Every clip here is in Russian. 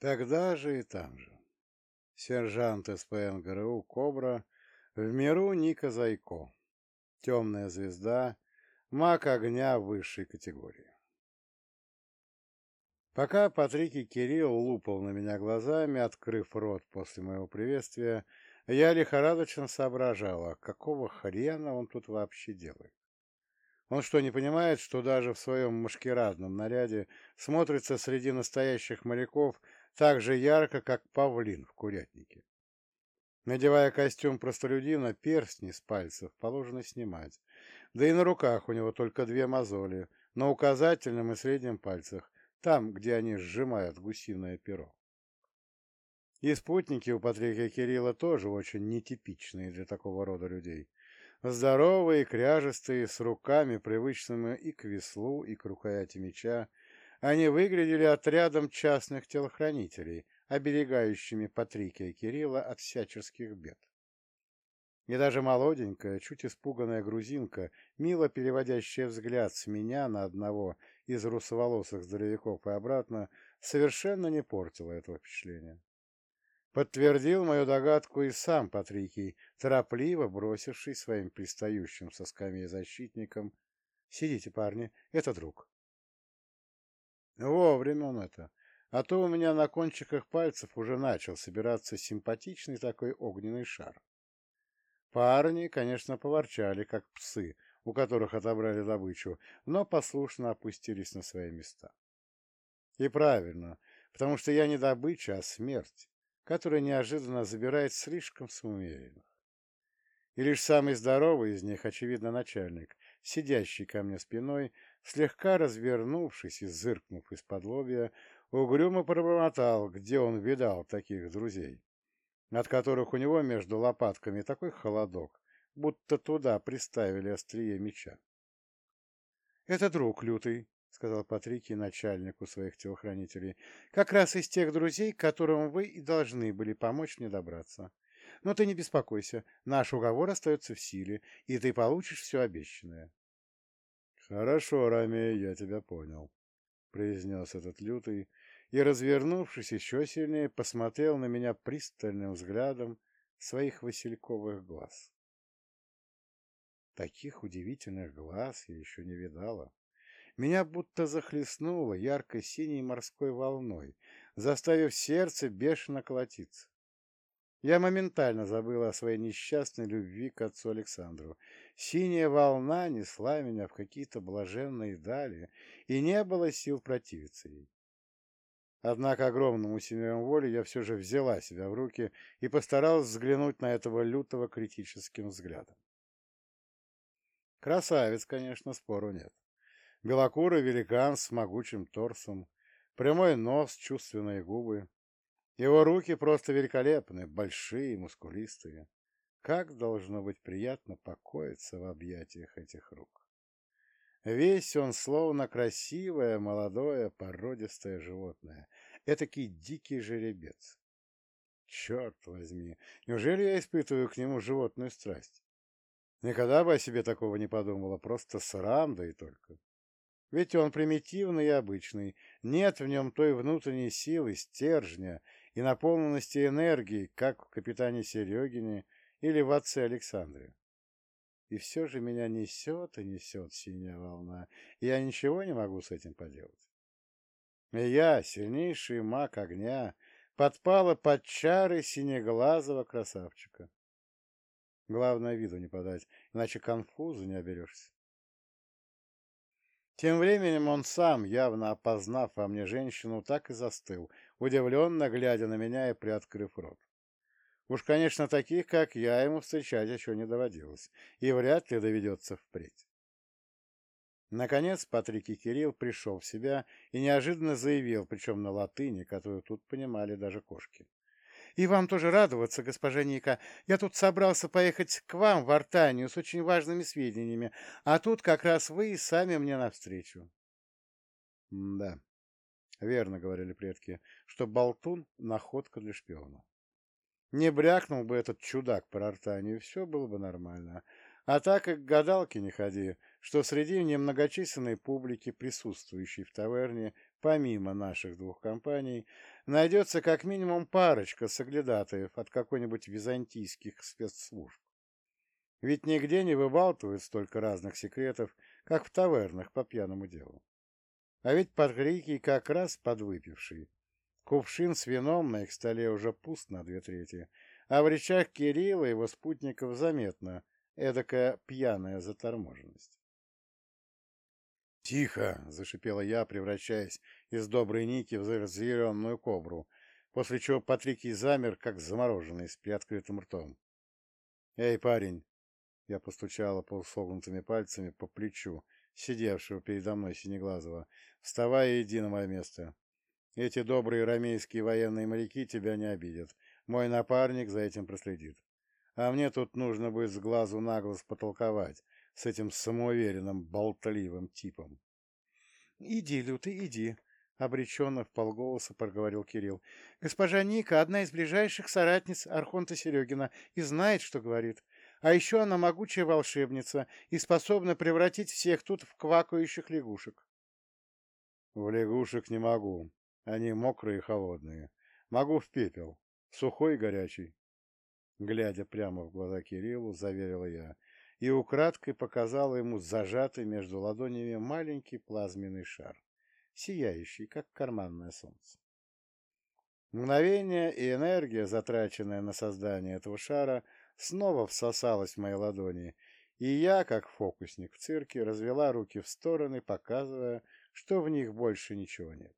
Тогда же и там же. Сержант СПН ГРУ «Кобра», в миру Ника Зайко, темная звезда, маг огня высшей категории. Пока Патрик и Кирилл лупал на меня глазами, открыв рот после моего приветствия, я лихорадочно соображала, какого хрена он тут вообще делает. Он что, не понимает, что даже в своем машкирадном наряде смотрится среди настоящих моряков так же ярко, как павлин в курятнике? Надевая костюм простолюдина, перстни с пальцев положено снимать. Да и на руках у него только две мозоли, на указательном и среднем пальцах, там, где они сжимают гусиное перо. И спутники у Патрика Кирилла тоже очень нетипичные для такого рода людей. Здоровые, кряжестые, с руками, привычными и к веслу, и к рукояти меча, они выглядели отрядом частных телохранителей, оберегающими Патрика и Кирилла от всяческих бед. И даже молоденькая, чуть испуганная грузинка, мило переводящая взгляд с меня на одного из русоволосых здоровяков и обратно, совершенно не портила этого впечатления. Подтвердил мою догадку и сам Патрикий, торопливо бросивший своим пристающим со скамьи защитникам «Сидите, парни, это друг». Вовремя он это, а то у меня на кончиках пальцев уже начал собираться симпатичный такой огненный шар. Парни, конечно, поворчали, как псы, у которых отобрали добычу, но послушно опустились на свои места. И правильно, потому что я не добыча, а смерть, которая неожиданно забирает слишком самоуверенных. И лишь самый здоровый из них, очевидно, начальник, сидящий ко мне спиной, слегка развернувшись и зыркнув из-под лобья, угрюмо пробормотал, где он видал таких друзей от которых у него между лопатками такой холодок, будто туда приставили острие меча. — Это друг лютый, — сказал Патрикий начальнику своих телохранителей, — как раз из тех друзей, которым вы и должны были помочь мне добраться. Но ты не беспокойся, наш уговор остается в силе, и ты получишь все обещанное. — Хорошо, Рами, я тебя понял, — произнес этот лютый, и, развернувшись еще сильнее, посмотрел на меня пристальным взглядом своих васильковых глаз. Таких удивительных глаз я еще не видала. Меня будто захлестнуло ярко-синей морской волной, заставив сердце бешено колотиться. Я моментально забыла о своей несчастной любви к отцу Александру. Синяя волна несла меня в какие-то блаженные дали, и не было сил противиться ей. Однако огромным усилием воли я все же взяла себя в руки и постаралась взглянуть на этого лютого критическим взглядом. Красавец, конечно, спору нет. Белокурый великан с могучим торсом, прямой нос, чувственные губы. Его руки просто великолепны, большие, мускулистые. Как должно быть приятно покоиться в объятиях этих рук. Весь он словно красивое, молодое, породистое животное. Этакий дикий жеребец. Черт возьми, неужели я испытываю к нему животную страсть? Никогда бы о себе такого не подумала, просто срам, да и только. Ведь он примитивный и обычный, нет в нем той внутренней силы, стержня и наполненности энергии, как в капитане Серегине или в отце Александре. И все же меня несет и несет синяя волна, и я ничего не могу с этим поделать. И я, сильнейший маг огня, подпала под чары синеглазого красавчика. Главное, виду не подать, иначе конфузу не оберешься. Тем временем он сам, явно опознав во мне женщину, так и застыл, удивленно глядя на меня и приоткрыв рот. Уж, конечно, таких, как я, ему встречать еще не доводилось, и вряд ли доведется впредь. Наконец Патрик и Кирилл пришел в себя и неожиданно заявил, причем на латыни, которую тут понимали даже кошки. «И вам тоже радоваться, госпожа Ника. Я тут собрался поехать к вам в Артанию с очень важными сведениями, а тут как раз вы и сами мне навстречу». «Да, верно, — говорили предки, — что болтун — находка для шпиона. Не брякнул бы этот чудак про Артанию, все было бы нормально. А так и к гадалке не ходи, что среди немногочисленной публики, присутствующей в таверне, помимо наших двух компаний, найдется как минимум парочка соглядатаев от какой-нибудь византийских спецслужб. Ведь нигде не выбалтывают столько разных секретов, как в тавернах по пьяному делу. А ведь Патрикий как раз подвыпивший. Кувшин с вином на их столе уже пуст на две трети, а в речах Кирилла и его спутников заметно эдакая пьяная заторможенность. «Тихо!» — зашипела я, превращаясь из доброй Ники в разъяренную кобру, после чего Патрикий замер, как замороженный, с приоткрытым ртом. «Эй, парень!» — я постучала полусогнутыми пальцами по плечу, сидевшего передо мной Синеглазого. «Вставай и иди на мое место. Эти добрые ромейские военные моряки тебя не обидят. Мой напарник за этим проследит. А мне тут нужно будет с глазу на глаз потолковать с этим самоуверенным, болтливым типом». «Иди, Лютый, иди», — обреченно в полголоса проговорил Кирилл. «Госпожа Ника — одна из ближайших соратниц Архонта Серегина и знает, что говорит. А еще она могучая волшебница и способна превратить всех тут в квакающих лягушек. В лягушек не могу. Они мокрые и холодные. Могу в пепел. Сухой и горячий. Глядя прямо в глаза Кириллу, заверила я и украдкой показала ему зажатый между ладонями маленький плазменный шар, сияющий, как карманное солнце. Мгновение и энергия, затраченная на создание этого шара, снова всосалась в мои ладони, и я, как фокусник в цирке, развела руки в стороны, показывая, что в них больше ничего нет.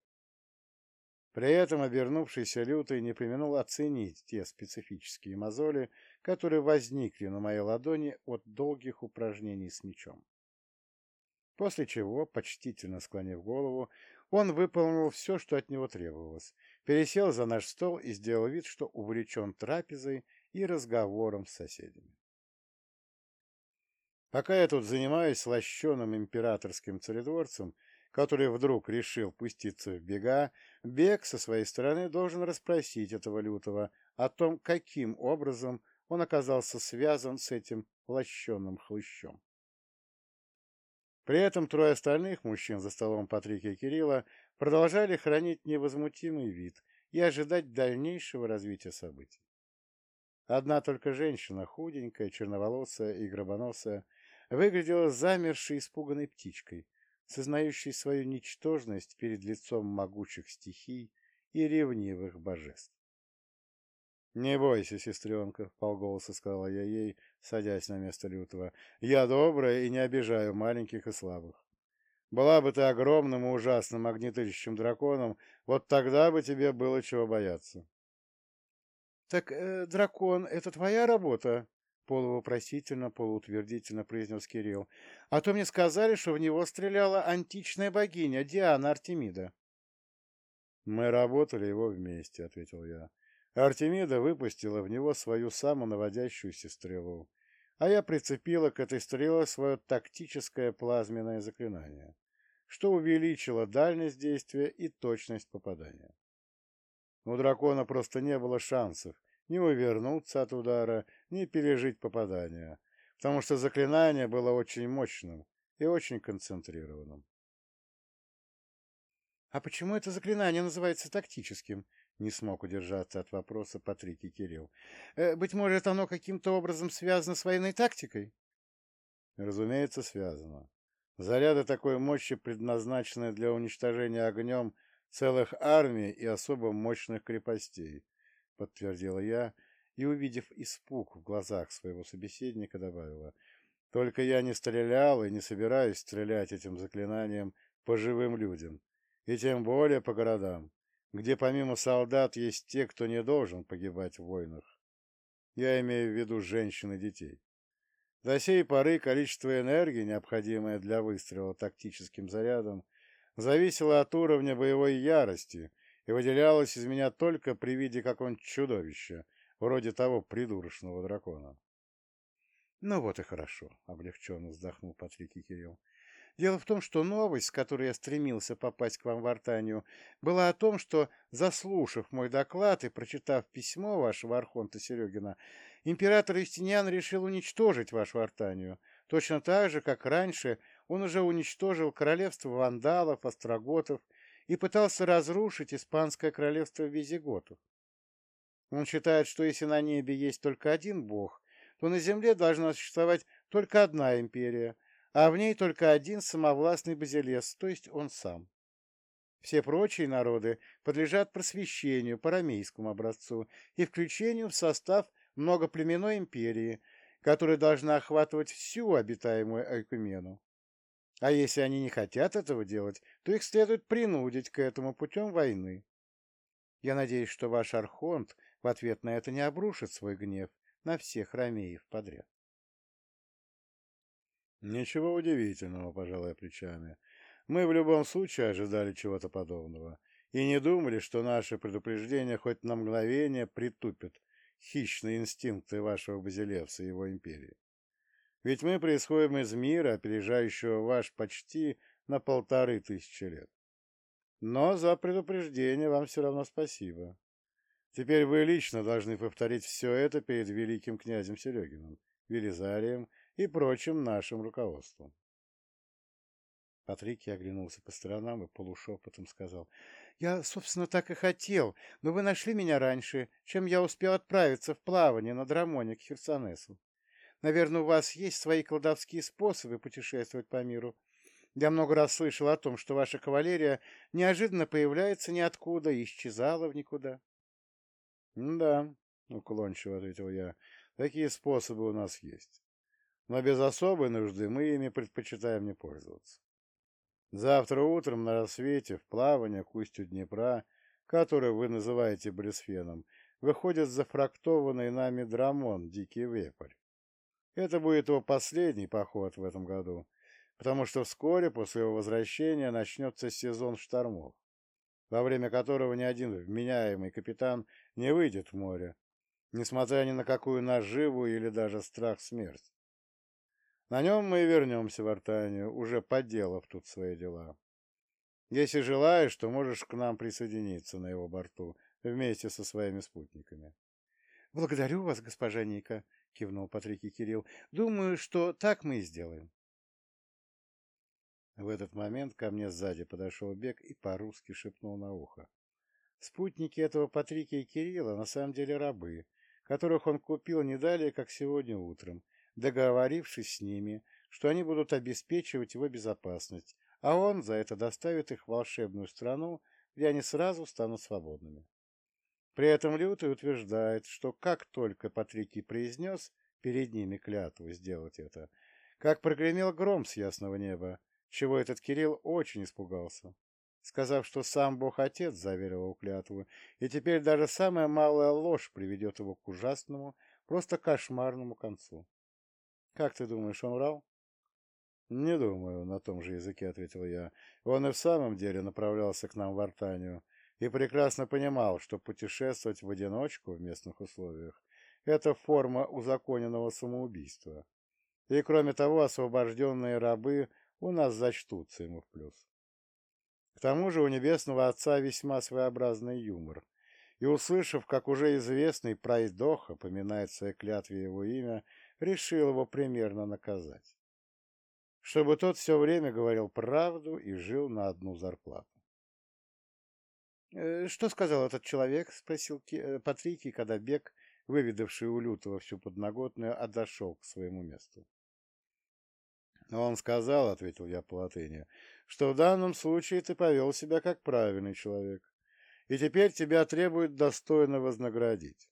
При этом обернувшийся лютый не применил оценить те специфические мозоли, которые возникли на моей ладони от долгих упражнений с мечом. После чего, почтительно склонив голову, он выполнил все, что от него требовалось, пересел за наш стол и сделал вид, что увлечен трапезой и разговором с соседями. Пока я тут занимаюсь лощеным императорским царедворцем, который вдруг решил пуститься в бега, Бег со своей стороны должен расспросить этого лютого о том, каким образом он оказался связан с этим лощеным хлыщом. При этом трое остальных мужчин за столом Патрика и Кирилла продолжали хранить невозмутимый вид и ожидать дальнейшего развития событий. Одна только женщина, худенькая, черноволосая и гробоносая, выглядела замершей испуганной птичкой, сознающей свою ничтожность перед лицом могучих стихий и ревнивых божеств. «Не бойся, сестренка», — полголоса сказала я ей, садясь на место лютого. «Я добрая и не обижаю маленьких и слабых. Была бы ты огромным и ужасным огнетырящим драконом, вот тогда бы тебе было чего бояться. «Так э, дракон — это твоя работа?» — полувопросительно, полуутвердительно произнес Кирилл. «А то мне сказали, что в него стреляла античная богиня Диана Артемида». «Мы работали его вместе», — ответил я. Артемида выпустила в него свою самонаводящуюся стрелу, а я прицепила к этой стреле свое тактическое плазменное заклинание, что увеличило дальность действия и точность попадания. У дракона просто не было шансов ни увернуться от удара, ни пережить попадание, потому что заклинание было очень мощным и очень концентрированным. «А почему это заклинание называется тактическим?» — не смог удержаться от вопроса Патрик и Кирилл. «Э, «Быть может, оно каким-то образом связано с военной тактикой?» «Разумеется, связано. Заряды такой мощи предназначены для уничтожения огнем целых армий и особо мощных крепостей, подтвердила я и, увидев испуг в глазах своего собеседника, добавила, только я не стрелял и не собираюсь стрелять этим заклинанием по живым людям, и тем более по городам, где помимо солдат есть те, кто не должен погибать в войнах. Я имею в виду женщин и детей. До сей поры количество энергии, необходимое для выстрела тактическим зарядом, зависело от уровня боевой ярости и выделялось из меня только при виде какого-нибудь чудовища, вроде того придурочного дракона. — Ну вот и хорошо, — облегченно вздохнул Патрик и Кирилл. Дело в том, что новость, с которой я стремился попасть к вам в Артанию, была о том, что, заслушав мой доклад и прочитав письмо вашего Архонта Серегина, император Юстиниан решил уничтожить вашу Артанию, точно так же, как раньше он уже уничтожил королевство вандалов, остроготов и пытался разрушить испанское королевство визиготов. Он считает, что если на небе есть только один бог, то на земле должна существовать только одна империя, а в ней только один самовластный базилес, то есть он сам. Все прочие народы подлежат просвещению по рамейскому образцу и включению в состав многоплеменной империи, которая должна охватывать всю обитаемую Айкумену. А если они не хотят этого делать, то их следует принудить к этому путем войны. Я надеюсь, что ваш архонт в ответ на это не обрушит свой гнев на всех ромеев подряд. Ничего удивительного, пожалуй, плечами. Мы в любом случае ожидали чего-то подобного и не думали, что наши предупреждения хоть на мгновение притупят хищные инстинкты вашего Базилевса и его империи. Ведь мы происходим из мира, опережающего ваш почти на полторы тысячи лет. Но за предупреждение вам все равно спасибо. Теперь вы лично должны повторить все это перед великим князем Серегиным, Велизарием и прочим нашим руководством. Патрикий оглянулся по сторонам и полушепотом сказал. — Я, собственно, так и хотел, но вы нашли меня раньше, чем я успел отправиться в плавание на Драмоне к Херсонесу. Наверное, у вас есть свои колдовские способы путешествовать по миру. Я много раз слышал о том, что ваша кавалерия неожиданно появляется ниоткуда и исчезала в никуда. — Да, — уклончиво ответил я, — такие способы у нас есть. Но без особой нужды мы ими предпочитаем не пользоваться. Завтра утром на рассвете в плавание к устью Днепра, которое вы называете Брисфеном, выходит зафрактованный нами Драмон, дикий вепрь. Это будет его последний поход в этом году, потому что вскоре после его возвращения начнется сезон штормов, во время которого ни один вменяемый капитан не выйдет в море, несмотря ни на какую наживу или даже страх смерти. На нем мы и вернемся в Артанию, уже поделав тут свои дела. Если желаешь, то можешь к нам присоединиться на его борту вместе со своими спутниками. — Благодарю вас, госпожа Ника, — кивнул Патрикий Кирилл. — Думаю, что так мы и сделаем. В этот момент ко мне сзади подошел Бег и по-русски шепнул на ухо. Спутники этого Патрикия Кирилла на самом деле рабы, которых он купил не далее, как сегодня утром, договорившись с ними, что они будут обеспечивать его безопасность, а он за это доставит их в волшебную страну, где они сразу станут свободными. При этом Лютый утверждает, что как только Патрикий произнес перед ними клятву сделать это, как прогремел гром с ясного неба, чего этот Кирилл очень испугался, сказав, что сам Бог-Отец заверил его клятву, и теперь даже самая малая ложь приведет его к ужасному, просто кошмарному концу. Как ты думаешь, он врал? Не думаю, на том же языке ответил я. Он и в самом деле направлялся к нам в Артанию и прекрасно понимал, что путешествовать в одиночку в местных условиях – это форма узаконенного самоубийства. И, кроме того, освобожденные рабы у нас зачтутся ему в плюс. К тому же у Небесного Отца весьма своеобразный юмор, и, услышав, как уже известный прайдох поминает в своей клятве его имя, решил его примерно наказать. Чтобы тот все время говорил правду и жил на одну зарплату. «Э, «Что сказал этот человек?» — спросил э, Патрикий, когда Бег, выведавший у Лютого всю подноготную, отошел к своему месту. «Он сказал, — ответил я по латыни, — что в данном случае ты повел себя как правильный человек, и теперь тебя требуют достойно вознаградить.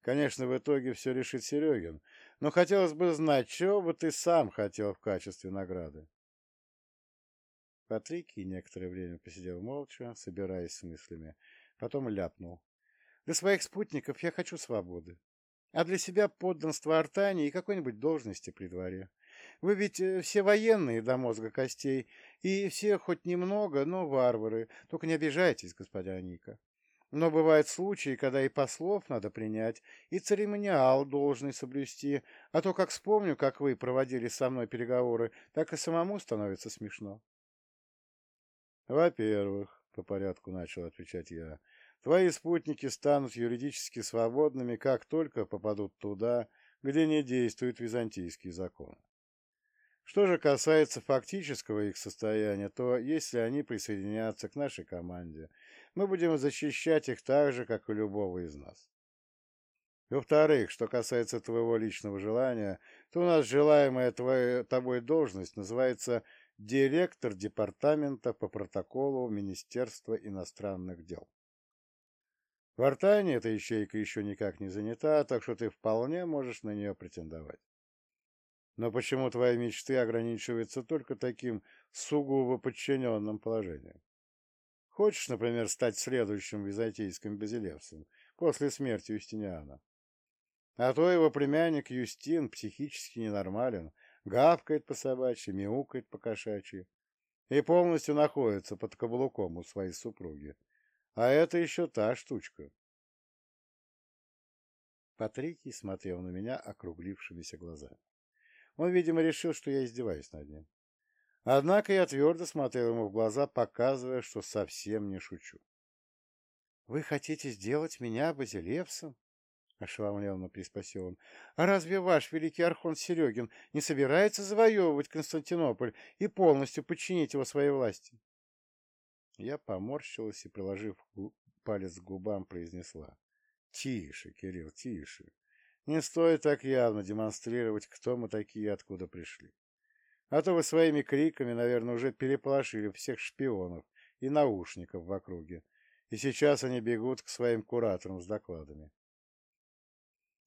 Конечно, в итоге все решит Серегин, но хотелось бы знать, чего бы ты сам хотел в качестве награды. Патрикий некоторое время посидел молча, собираясь с мыслями. Потом ляпнул. Для своих спутников я хочу свободы. А для себя подданство Артании и какой-нибудь должности при дворе. Вы ведь э, все военные до мозга костей, и все хоть немного, но варвары. Только не обижайтесь, господа Ника. Но бывают случаи, когда и послов надо принять, и церемониал должен соблюсти, а то, как вспомню, как вы проводили со мной переговоры, так и самому становится смешно. Во-первых, по порядку начал отвечать я, твои спутники станут юридически свободными, как только попадут туда, где не действует византийский закон. Что же касается фактического их состояния, то если они присоединятся к нашей команде, мы будем защищать их так же, как и любого из нас. Во-вторых, что касается твоего личного желания, то у нас желаемая твоя, тобой должность называется директор департамента по протоколу Министерства иностранных дел. В Артане эта ячейка еще никак не занята, так что ты вполне можешь на нее претендовать. Но почему твои мечты ограничиваются только таким сугубо подчиненным положением? Хочешь, например, стать следующим византийским базилевсом после смерти Юстиниана? А то его племянник Юстин психически ненормален, гавкает по собачьи, мяукает по кошачьи и полностью находится под каблуком у своей супруги. А это еще та штучка. Патрикий смотрел на меня округлившимися глазами. Он, видимо, решил, что я издеваюсь над ним. Однако я твердо смотрел ему в глаза, показывая, что совсем не шучу. — Вы хотите сделать меня базилевсом? — ошеломленно приспросил он. — А разве ваш великий архон Серегин не собирается завоевывать Константинополь и полностью подчинить его своей власти? Я поморщилась и, приложив палец к губам, произнесла. — Тише, Кирилл, тише. Не стоит так явно демонстрировать, кто мы такие и откуда пришли. А то вы своими криками, наверное, уже переполошили всех шпионов и наушников в округе, и сейчас они бегут к своим кураторам с докладами. —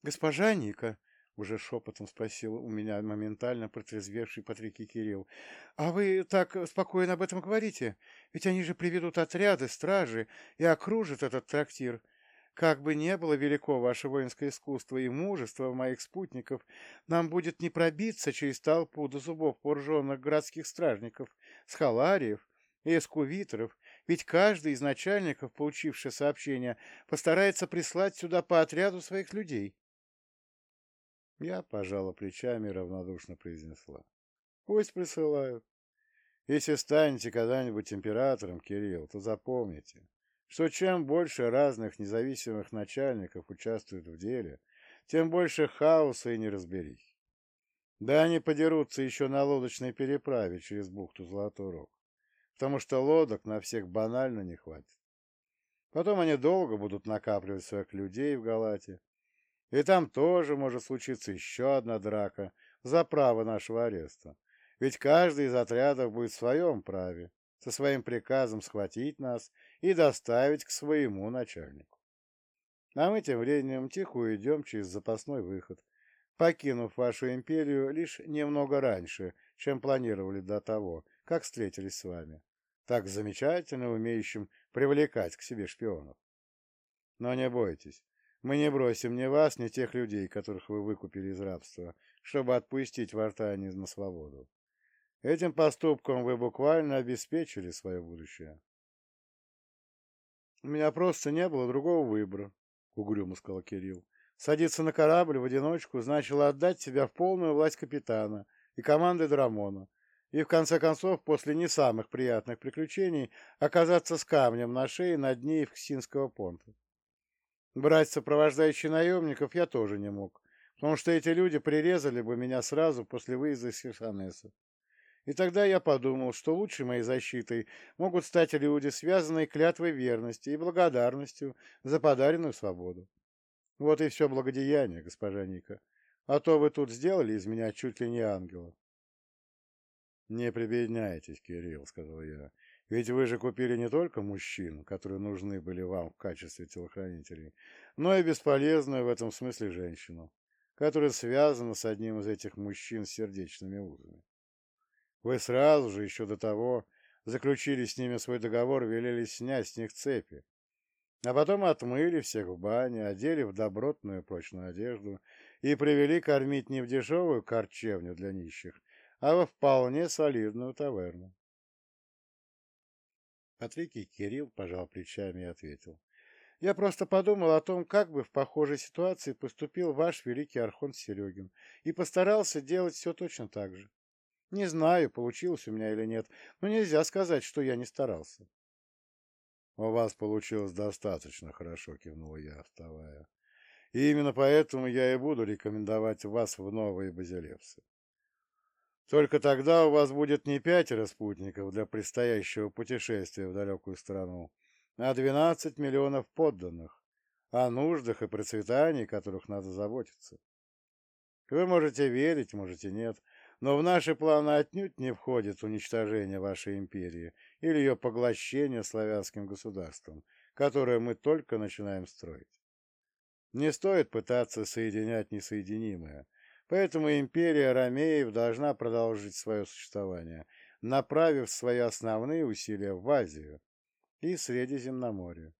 Госпожа Ника, — уже шепотом спросил у меня моментально протрезвевший Патрики Кирилл, — а вы так спокойно об этом говорите? Ведь они же приведут отряды, стражи и окружат этот трактир. — как бы не было велико ваше воинское искусство и мужество моих спутников, нам будет не пробиться через толпу до зубов вооруженных городских стражников, схалариев и эскувиторов, ведь каждый из начальников, получивший сообщение, постарается прислать сюда по отряду своих людей. Я пожала плечами и равнодушно произнесла. Пусть присылают. Если станете когда-нибудь императором, Кирилл, то запомните, что чем больше разных независимых начальников участвует в деле, тем больше хаоса и неразберихи. Да они подерутся еще на лодочной переправе через бухту Золотой Рог, потому что лодок на всех банально не хватит. Потом они долго будут накапливать своих людей в Галате, и там тоже может случиться еще одна драка за право нашего ареста, ведь каждый из отрядов будет в своем праве, со своим приказом схватить нас и доставить к своему начальнику. А мы тем временем тихо уйдем через запасной выход, покинув вашу империю лишь немного раньше, чем планировали до того, как встретились с вами, так замечательно умеющим привлекать к себе шпионов. Но не бойтесь, мы не бросим ни вас, ни тех людей, которых вы выкупили из рабства, чтобы отпустить в Артане на свободу. Этим поступком вы буквально обеспечили свое будущее. У меня просто не было другого выбора, — угрюмо сказал Кирилл. Садиться на корабль в одиночку значило отдать себя в полную власть капитана и команды Драмона, и в конце концов, после не самых приятных приключений, оказаться с камнем на шее на дне Евксинского понта. Брать сопровождающих наемников я тоже не мог, потому что эти люди прирезали бы меня сразу после выезда из Херсонеса. И тогда я подумал, что лучшей моей защитой могут стать люди, связанные клятвой верности и благодарностью за подаренную свободу. Вот и все благодеяние, госпожа Ника. А то вы тут сделали из меня чуть ли не ангела. — Не прибедняйтесь, Кирилл, — сказал я. — Ведь вы же купили не только мужчин, которые нужны были вам в качестве телохранителей, но и бесполезную в этом смысле женщину, которая связана с одним из этих мужчин сердечными узами. Вы сразу же, еще до того, заключили с ними свой договор, велели снять с них цепи. А потом отмыли всех в бане, одели в добротную прочную одежду и привели кормить не в дешевую корчевню для нищих, а во вполне солидную таверну. Патрикий Кирилл пожал плечами и ответил. Я просто подумал о том, как бы в похожей ситуации поступил ваш великий архонт Серегин, и постарался делать все точно так же. Не знаю, получилось у меня или нет, но нельзя сказать, что я не старался. — У вас получилось достаточно хорошо, — кивнул я, вставая. — И именно поэтому я и буду рекомендовать вас в новые базилевсы. Только тогда у вас будет не пятеро спутников для предстоящего путешествия в далекую страну, а 12 миллионов подданных, о нуждах и процветании которых надо заботиться. Вы можете верить, можете нет, но в наши планы отнюдь не входит уничтожение вашей империи или ее поглощение славянским государством, которое мы только начинаем строить. Не стоит пытаться соединять несоединимое, поэтому империя Ромеев должна продолжить свое существование, направив свои основные усилия в Азию и Средиземноморье,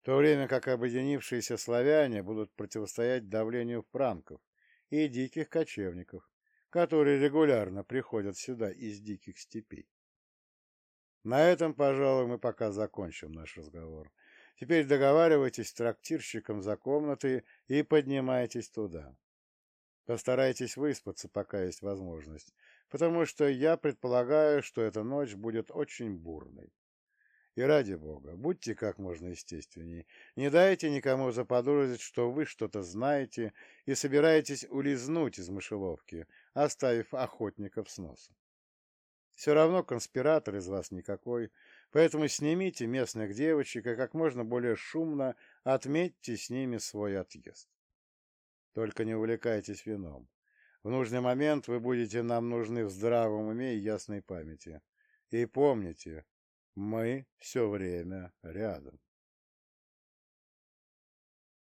в то время как объединившиеся славяне будут противостоять давлению франков и диких кочевников, которые регулярно приходят сюда из диких степей. На этом, пожалуй, мы пока закончим наш разговор. Теперь договаривайтесь с трактирщиком за комнаты и поднимайтесь туда. Постарайтесь выспаться, пока есть возможность, потому что я предполагаю, что эта ночь будет очень бурной. И ради бога, будьте как можно естественней. Не дайте никому заподозрить, что вы что-то знаете и собираетесь улизнуть из мышеловки, оставив охотников с носом. Все равно конспиратор из вас никакой, поэтому снимите местных девочек и как можно более шумно отметьте с ними свой отъезд. Только не увлекайтесь вином. В нужный момент вы будете нам нужны в здравом уме и ясной памяти. И помните, мы все время рядом.